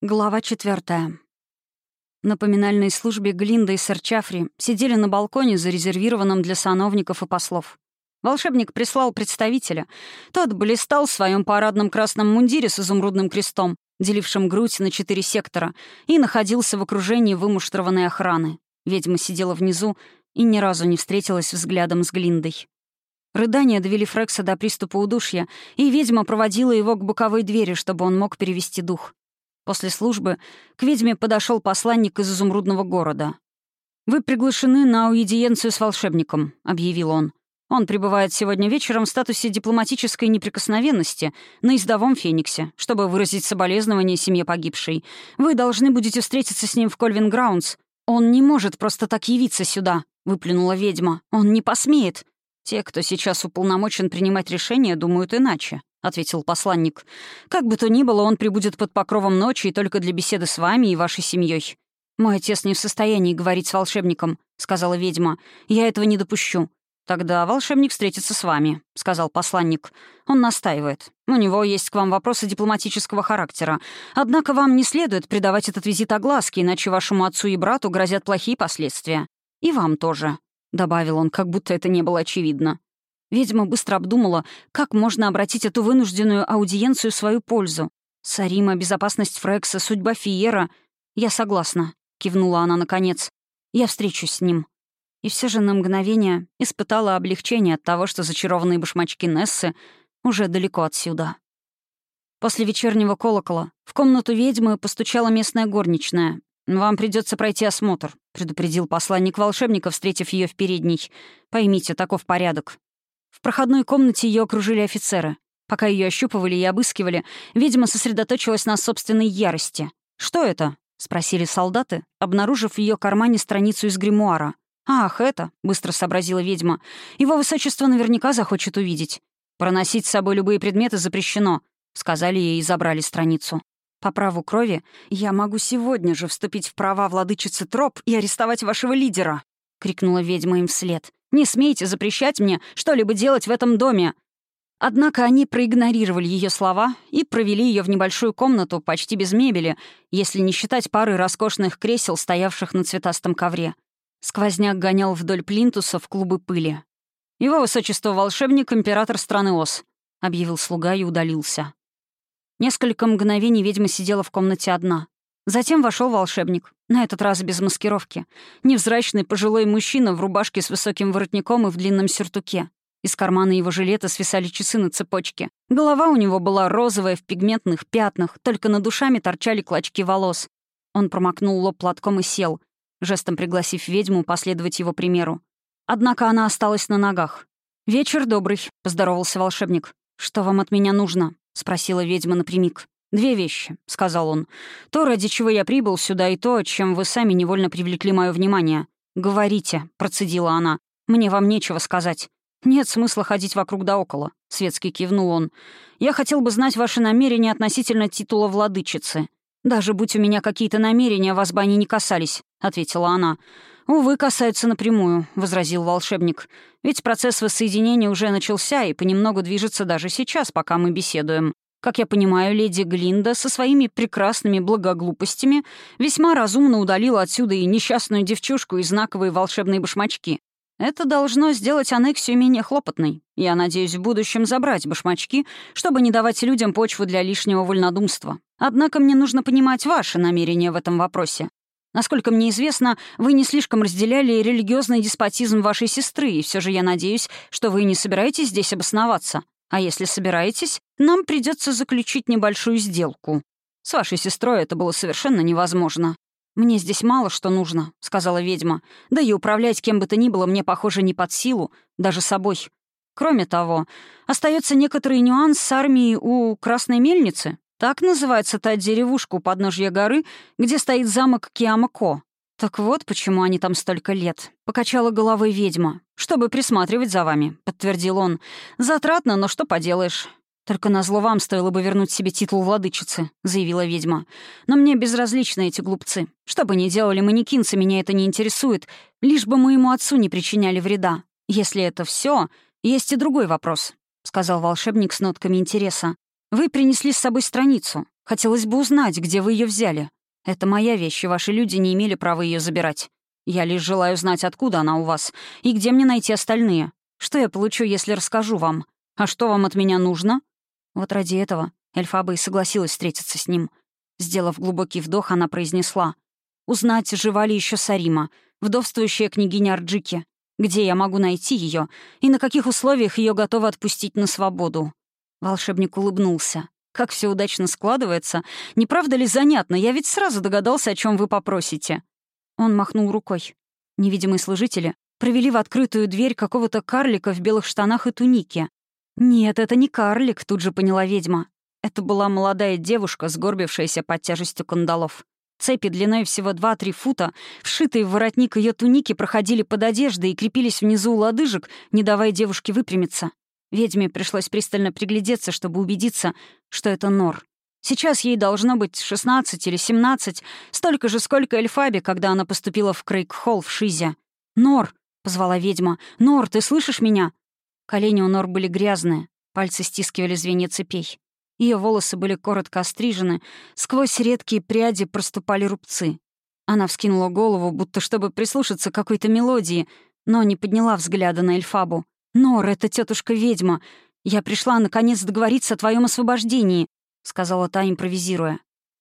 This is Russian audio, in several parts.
Глава четвертая. На поминальной службе Глинда и сэр Чафри сидели на балконе, зарезервированном для сановников и послов. Волшебник прислал представителя. Тот блистал в своем парадном красном мундире с изумрудным крестом, делившим грудь на четыре сектора, и находился в окружении вымуштрованной охраны. Ведьма сидела внизу и ни разу не встретилась взглядом с Глиндой. Рыдания довели Фрекса до приступа удушья, и ведьма проводила его к боковой двери, чтобы он мог перевести дух. После службы к ведьме подошел посланник из изумрудного города. «Вы приглашены на аудиенцию с волшебником», — объявил он. «Он пребывает сегодня вечером в статусе дипломатической неприкосновенности на издовом Фениксе, чтобы выразить соболезнование семье погибшей. Вы должны будете встретиться с ним в Кольвин Граундс. Он не может просто так явиться сюда», — выплюнула ведьма. «Он не посмеет. Те, кто сейчас уполномочен принимать решения, думают иначе. — ответил посланник. «Как бы то ни было, он прибудет под покровом ночи и только для беседы с вами и вашей семьей. «Мой отец не в состоянии говорить с волшебником», — сказала ведьма. «Я этого не допущу». «Тогда волшебник встретится с вами», — сказал посланник. «Он настаивает. У него есть к вам вопросы дипломатического характера. Однако вам не следует придавать этот визит огласке, иначе вашему отцу и брату грозят плохие последствия. И вам тоже», — добавил он, как будто это не было очевидно. Ведьма быстро обдумала, как можно обратить эту вынужденную аудиенцию в свою пользу. Сарима, безопасность Фрекса, судьба Фиера. «Я согласна», — кивнула она наконец. «Я встречусь с ним». И все же на мгновение испытала облегчение от того, что зачарованные башмачки Нессы уже далеко отсюда. После вечернего колокола в комнату ведьмы постучала местная горничная. «Вам придется пройти осмотр», — предупредил посланник волшебника, встретив ее в передней. «Поймите, таков порядок. В проходной комнате ее окружили офицеры. Пока ее ощупывали и обыскивали, ведьма сосредоточилась на собственной ярости. «Что это?» — спросили солдаты, обнаружив в ее кармане страницу из гримуара. «Ах, это!» — быстро сообразила ведьма. «Его высочество наверняка захочет увидеть. Проносить с собой любые предметы запрещено», — сказали ей и забрали страницу. «По праву крови я могу сегодня же вступить в права владычицы Троп и арестовать вашего лидера», — крикнула ведьма им вслед. Не смейте запрещать мне что-либо делать в этом доме!» Однако они проигнорировали ее слова и провели ее в небольшую комнату почти без мебели, если не считать пары роскошных кресел, стоявших на цветастом ковре. Сквозняк гонял вдоль плинтуса в клубы пыли. «Его высочество волшебник, император страны Ос», — объявил слуга и удалился. Несколько мгновений ведьма сидела в комнате одна. Затем вошел волшебник, на этот раз без маскировки. Невзрачный пожилой мужчина в рубашке с высоким воротником и в длинном сюртуке. Из кармана его жилета свисали часы на цепочке. Голова у него была розовая в пигментных пятнах, только над душами торчали клочки волос. Он промокнул лоб платком и сел, жестом пригласив ведьму последовать его примеру. Однако она осталась на ногах. «Вечер добрый», — поздоровался волшебник. «Что вам от меня нужно?» — спросила ведьма напрямик. «Две вещи», — сказал он. «То, ради чего я прибыл сюда, и то, чем вы сами невольно привлекли мое внимание. Говорите», — процедила она. «Мне вам нечего сказать». «Нет смысла ходить вокруг да около», — светски кивнул он. «Я хотел бы знать ваши намерения относительно титула владычицы. Даже будь у меня какие-то намерения, вас бы они не касались», — ответила она. «Увы, касаются напрямую», — возразил волшебник. «Ведь процесс воссоединения уже начался и понемногу движется даже сейчас, пока мы беседуем. Как я понимаю, леди Глинда со своими прекрасными благоглупостями весьма разумно удалила отсюда и несчастную девчушку и знаковые волшебные башмачки. Это должно сделать аннексию менее хлопотной. Я надеюсь в будущем забрать башмачки, чтобы не давать людям почву для лишнего вольнодумства. Однако мне нужно понимать ваши намерения в этом вопросе. Насколько мне известно, вы не слишком разделяли религиозный деспотизм вашей сестры, и все же я надеюсь, что вы не собираетесь здесь обосноваться. А если собираетесь, нам придется заключить небольшую сделку. С вашей сестрой это было совершенно невозможно. «Мне здесь мало что нужно», — сказала ведьма. «Да и управлять кем бы то ни было мне, похоже, не под силу, даже собой. Кроме того, остается некоторый нюанс с армией у Красной Мельницы. Так называется та деревушка у подножья горы, где стоит замок Киамако. «Так вот, почему они там столько лет», — покачала головой ведьма. «Чтобы присматривать за вами», — подтвердил он. «Затратно, но что поделаешь». «Только назло вам стоило бы вернуть себе титул владычицы», — заявила ведьма. «Но мне безразличны эти глупцы. Что бы ни делали манекинцы, меня это не интересует, лишь бы моему отцу не причиняли вреда. Если это все, есть и другой вопрос», — сказал волшебник с нотками интереса. «Вы принесли с собой страницу. Хотелось бы узнать, где вы ее взяли. Это моя вещь, и ваши люди не имели права ее забирать. Я лишь желаю знать, откуда она у вас, и где мне найти остальные. Что я получу, если расскажу вам? А что вам от меня нужно?» Вот ради этого Эльфаба и согласилась встретиться с ним. Сделав глубокий вдох, она произнесла. «Узнать, жива ли еще Сарима, вдовствующая княгиня Арджики. Где я могу найти ее и на каких условиях ее готовы отпустить на свободу?» Волшебник улыбнулся. «Как все удачно складывается. Не правда ли занятно? Я ведь сразу догадался, о чем вы попросите». Он махнул рукой. Невидимые служители провели в открытую дверь какого-то карлика в белых штанах и тунике. «Нет, это не карлик», — тут же поняла ведьма. Это была молодая девушка, сгорбившаяся под тяжестью кандалов. Цепи длиной всего 2-3 фута, вшитые в воротник ее туники, проходили под одеждой и крепились внизу у лодыжек, не давая девушке выпрямиться. Ведьме пришлось пристально приглядеться, чтобы убедиться, что это нор. Сейчас ей должно быть 16 или 17, столько же, сколько Эльфабе, когда она поступила в Крейг-Холл в Шизе. «Нор!» — позвала ведьма. «Нор, ты слышишь меня?» Колени у Нор были грязные, пальцы стискивали звенья цепей. Ее волосы были коротко острижены, сквозь редкие пряди проступали рубцы. Она вскинула голову, будто чтобы прислушаться к какой-то мелодии, но не подняла взгляда на Эльфабу. «Нор, это тетушка ведьма. Я пришла, наконец, договориться о твоем освобождении», — сказала та, импровизируя.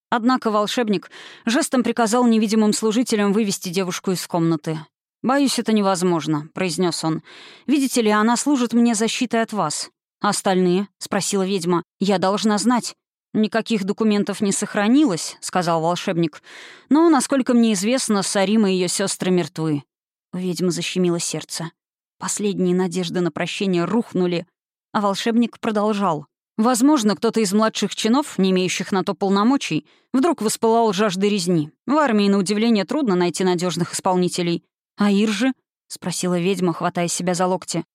Однако волшебник жестом приказал невидимым служителям вывести девушку из комнаты. «Боюсь, это невозможно», — произнес он. «Видите ли, она служит мне защитой от вас. «Остальные?» — спросила ведьма. «Я должна знать». «Никаких документов не сохранилось», — сказал волшебник. «Но, насколько мне известно, Сарима и ее сестры мертвы». У ведьмы защемило сердце. Последние надежды на прощение рухнули, а волшебник продолжал. Возможно, кто-то из младших чинов, не имеющих на то полномочий, вдруг воспылал жаждой резни. В армии, на удивление, трудно найти надежных исполнителей. «А Иржи?» — спросила ведьма, хватая себя за локти.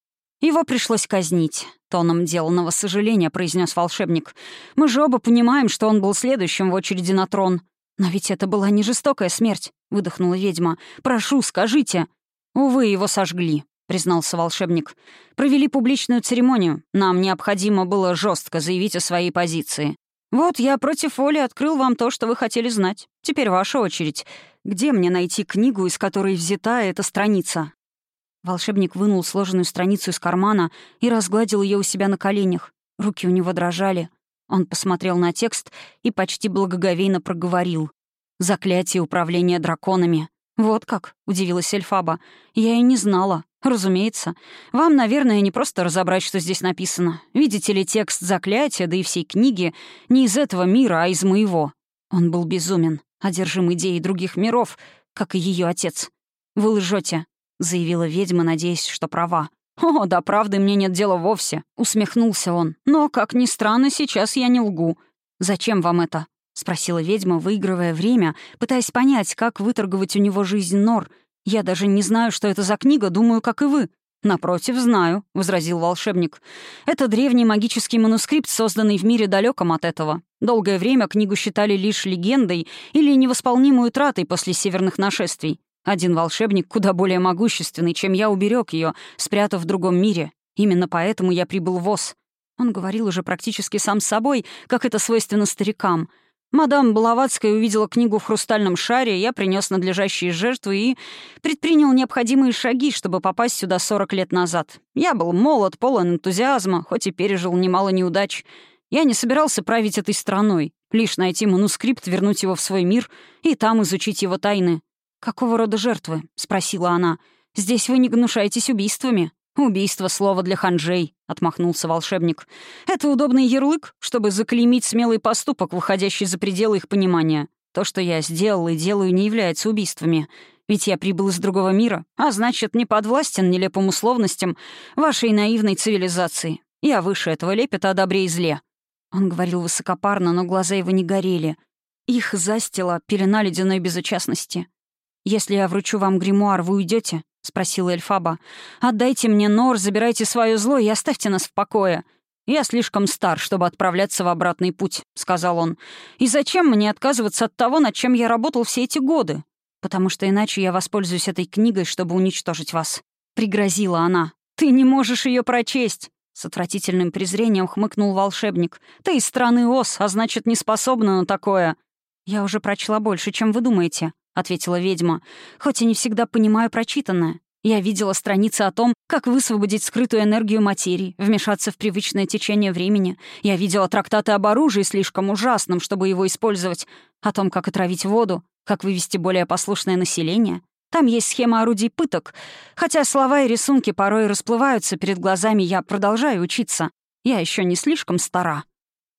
«Его пришлось казнить», — тоном деланного сожаления произнес волшебник. «Мы же оба понимаем, что он был следующим в очереди на трон». «Но ведь это была не жестокая смерть», — выдохнула ведьма. «Прошу, скажите». «Увы, его сожгли», — признался волшебник. «Провели публичную церемонию. Нам необходимо было жестко заявить о своей позиции. Вот я против воли открыл вам то, что вы хотели знать. Теперь ваша очередь. Где мне найти книгу, из которой взята эта страница?» Волшебник вынул сложенную страницу из кармана и разгладил ее у себя на коленях. Руки у него дрожали. Он посмотрел на текст и почти благоговейно проговорил. «Заклятие управления драконами». «Вот как?» — удивилась Эльфаба. «Я и не знала. Разумеется. Вам, наверное, не просто разобрать, что здесь написано. Видите ли, текст заклятия, да и всей книги, не из этого мира, а из моего». Он был безумен, одержим идеей других миров, как и ее отец. «Вы лжете заявила ведьма, надеясь, что права. «О, да правды мне нет дела вовсе», — усмехнулся он. «Но, как ни странно, сейчас я не лгу. Зачем вам это?» — спросила ведьма, выигрывая время, пытаясь понять, как выторговать у него жизнь Нор. «Я даже не знаю, что это за книга, думаю, как и вы». «Напротив, знаю», — возразил волшебник. «Это древний магический манускрипт, созданный в мире далеком от этого. Долгое время книгу считали лишь легендой или невосполнимой утратой после северных нашествий. Один волшебник, куда более могущественный, чем я, уберег ее, спрятав в другом мире. Именно поэтому я прибыл в ВОЗ. Он говорил уже практически сам с собой, как это свойственно старикам. Мадам Блаватская увидела книгу в хрустальном шаре, я принес надлежащие жертвы и предпринял необходимые шаги, чтобы попасть сюда 40 лет назад. Я был молод, полон энтузиазма, хоть и пережил немало неудач. Я не собирался править этой страной, лишь найти манускрипт, вернуть его в свой мир и там изучить его тайны. «Какого рода жертвы?» — спросила она. «Здесь вы не гнушаетесь убийствами». «Убийство — слово для ханжей», — отмахнулся волшебник. «Это удобный ярлык, чтобы заклеймить смелый поступок, выходящий за пределы их понимания. То, что я сделал и делаю, не является убийствами. Ведь я прибыл из другого мира, а значит, не подвластен нелепым условностям вашей наивной цивилизации. Я выше этого лепета о добре и зле». Он говорил высокопарно, но глаза его не горели. Их застила пелена ледяной безучастности. «Если я вручу вам гримуар, вы уйдете? Спросила Эльфаба. «Отдайте мне нор, забирайте свое зло и оставьте нас в покое». «Я слишком стар, чтобы отправляться в обратный путь», — сказал он. «И зачем мне отказываться от того, над чем я работал все эти годы? Потому что иначе я воспользуюсь этой книгой, чтобы уничтожить вас». Пригрозила она. «Ты не можешь ее прочесть!» С отвратительным презрением хмыкнул волшебник. «Ты из страны Ос, а значит, не способна на такое». «Я уже прочла больше, чем вы думаете», — ответила ведьма. «Хоть и не всегда понимаю прочитанное. Я видела страницы о том, как высвободить скрытую энергию материи, вмешаться в привычное течение времени. Я видела трактаты об оружии слишком ужасном, чтобы его использовать, о том, как отравить воду, как вывести более послушное население. Там есть схема орудий пыток. Хотя слова и рисунки порой расплываются перед глазами, я продолжаю учиться. Я еще не слишком стара.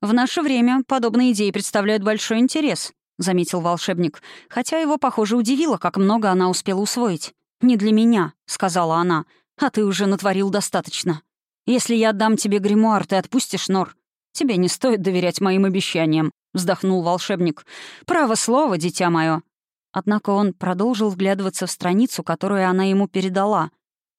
В наше время подобные идеи представляют большой интерес, заметил волшебник, хотя его, похоже, удивило, как много она успела усвоить. «Не для меня», — сказала она, — «а ты уже натворил достаточно. Если я отдам тебе гримуар, ты отпустишь Нор. Тебе не стоит доверять моим обещаниям», — вздохнул волшебник. «Право слово, дитя мое. Однако он продолжил вглядываться в страницу, которую она ему передала.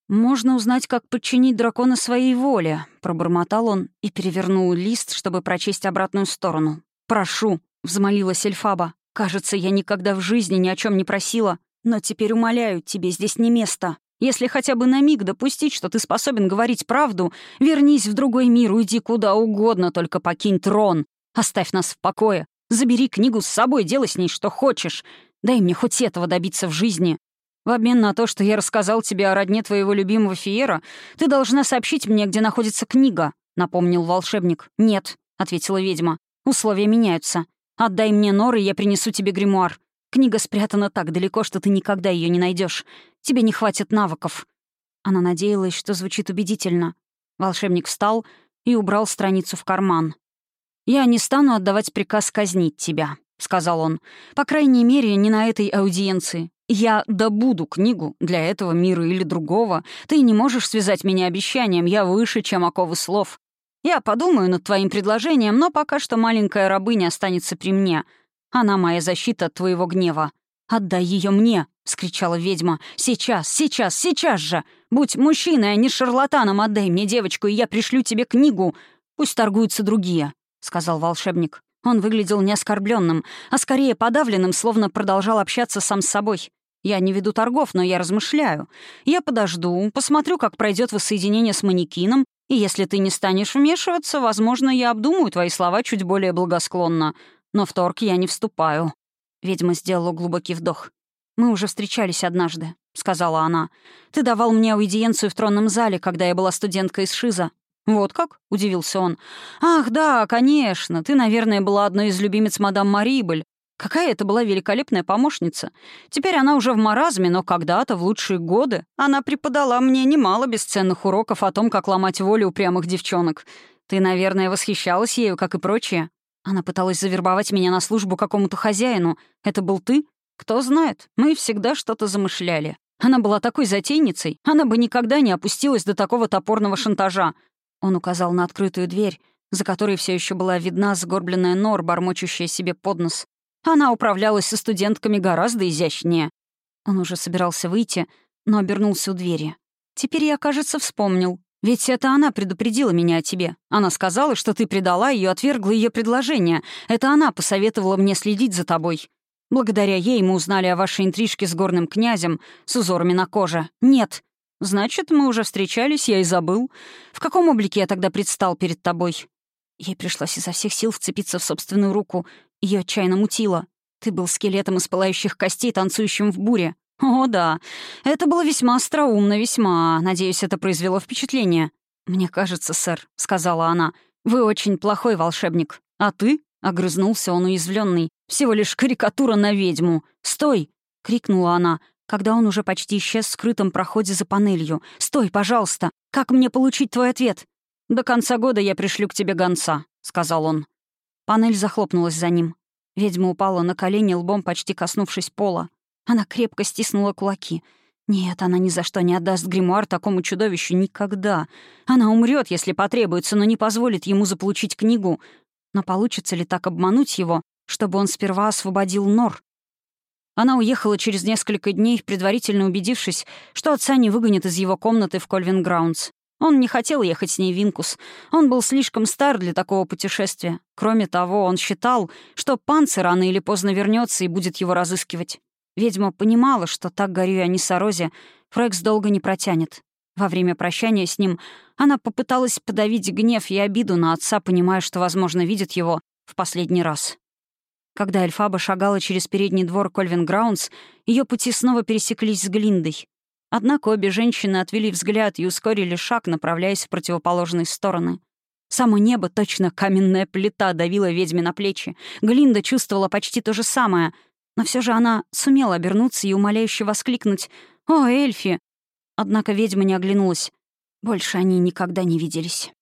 «Можно узнать, как подчинить дракона своей воле», — пробормотал он и перевернул лист, чтобы прочесть обратную сторону. «Прошу», — взмолилась Эльфаба. «Кажется, я никогда в жизни ни о чем не просила, но теперь умоляю, тебе здесь не место. Если хотя бы на миг допустить, что ты способен говорить правду, вернись в другой мир, уйди куда угодно, только покинь трон. Оставь нас в покое. Забери книгу с собой, делай с ней что хочешь. Дай мне хоть этого добиться в жизни. В обмен на то, что я рассказал тебе о родне твоего любимого Фиера, ты должна сообщить мне, где находится книга», — напомнил волшебник. «Нет», — ответила ведьма. «Условия меняются. Отдай мне норы, я принесу тебе гримуар. Книга спрятана так далеко, что ты никогда ее не найдешь. Тебе не хватит навыков». Она надеялась, что звучит убедительно. Волшебник встал и убрал страницу в карман. «Я не стану отдавать приказ казнить тебя. — сказал он. «По крайней мере, не на этой аудиенции. Я добуду книгу для этого мира или другого. Ты не можешь связать меня обещанием, я выше, чем оковы слов. Я подумаю над твоим предложением, но пока что маленькая рабыня останется при мне. Она моя защита от твоего гнева. Отдай ее мне!» — вскричала ведьма. «Сейчас, сейчас, сейчас же! Будь мужчиной, а не шарлатаном, отдай мне девочку, и я пришлю тебе книгу. Пусть торгуются другие», — сказал волшебник. Он выглядел не оскорбленным, а скорее подавленным, словно продолжал общаться сам с собой. Я не веду торгов, но я размышляю. Я подожду, посмотрю, как пройдет воссоединение с манекином, и если ты не станешь вмешиваться, возможно, я обдумаю твои слова чуть более благосклонно. Но в торг я не вступаю». Ведьма сделала глубокий вдох. «Мы уже встречались однажды», — сказала она. «Ты давал мне аудиенцию в тронном зале, когда я была студенткой из Шиза. «Вот как?» — удивился он. «Ах, да, конечно. Ты, наверное, была одной из любимец мадам Марибель. Какая это была великолепная помощница. Теперь она уже в маразме, но когда-то, в лучшие годы, она преподала мне немало бесценных уроков о том, как ломать волю упрямых девчонок. Ты, наверное, восхищалась ею, как и прочие. Она пыталась завербовать меня на службу какому-то хозяину. Это был ты? Кто знает, мы всегда что-то замышляли. Она была такой затейницей, она бы никогда не опустилась до такого топорного шантажа. Он указал на открытую дверь, за которой все еще была видна сгорбленная нор, бормочущая себе под нос. Она управлялась со студентками гораздо изящнее. Он уже собирался выйти, но обернулся у двери. «Теперь я, кажется, вспомнил. Ведь это она предупредила меня о тебе. Она сказала, что ты предала ее, отвергла ее предложение. Это она посоветовала мне следить за тобой. Благодаря ей мы узнали о вашей интрижке с горным князем с узорами на коже. Нет, «Значит, мы уже встречались, я и забыл. В каком облике я тогда предстал перед тобой?» Ей пришлось изо всех сил вцепиться в собственную руку. Ее отчаянно мутило. Ты был скелетом из пылающих костей, танцующим в буре. О, да. Это было весьма остроумно, весьма. Надеюсь, это произвело впечатление. «Мне кажется, сэр», — сказала она, — «вы очень плохой волшебник. А ты?» — огрызнулся он уязвленный. «Всего лишь карикатура на ведьму. Стой!» — крикнула она, когда он уже почти исчез в скрытом проходе за панелью. «Стой, пожалуйста! Как мне получить твой ответ?» «До конца года я пришлю к тебе гонца», — сказал он. Панель захлопнулась за ним. Ведьма упала на колени, лбом почти коснувшись пола. Она крепко стиснула кулаки. Нет, она ни за что не отдаст гримуар такому чудовищу никогда. Она умрет, если потребуется, но не позволит ему заполучить книгу. Но получится ли так обмануть его, чтобы он сперва освободил Нор? Она уехала через несколько дней, предварительно убедившись, что отца не выгонят из его комнаты в Кольвин Граундс. Он не хотел ехать с ней в Винкус. Он был слишком стар для такого путешествия. Кроме того, он считал, что Панци рано или поздно вернется и будет его разыскивать. Ведьма понимала, что так горюя о Несорозе, Фрекс долго не протянет. Во время прощания с ним она попыталась подавить гнев и обиду на отца, понимая, что, возможно, видит его в последний раз. Когда Эльфаба шагала через передний двор Кольвин Граунс, ее пути снова пересеклись с Глиндой. Однако обе женщины отвели взгляд и ускорили шаг, направляясь в противоположные стороны. Само небо, точно каменная плита, давила ведьме на плечи. Глинда чувствовала почти то же самое, но все же она сумела обернуться и умоляюще воскликнуть «О, Эльфи!». Однако ведьма не оглянулась. Больше они никогда не виделись.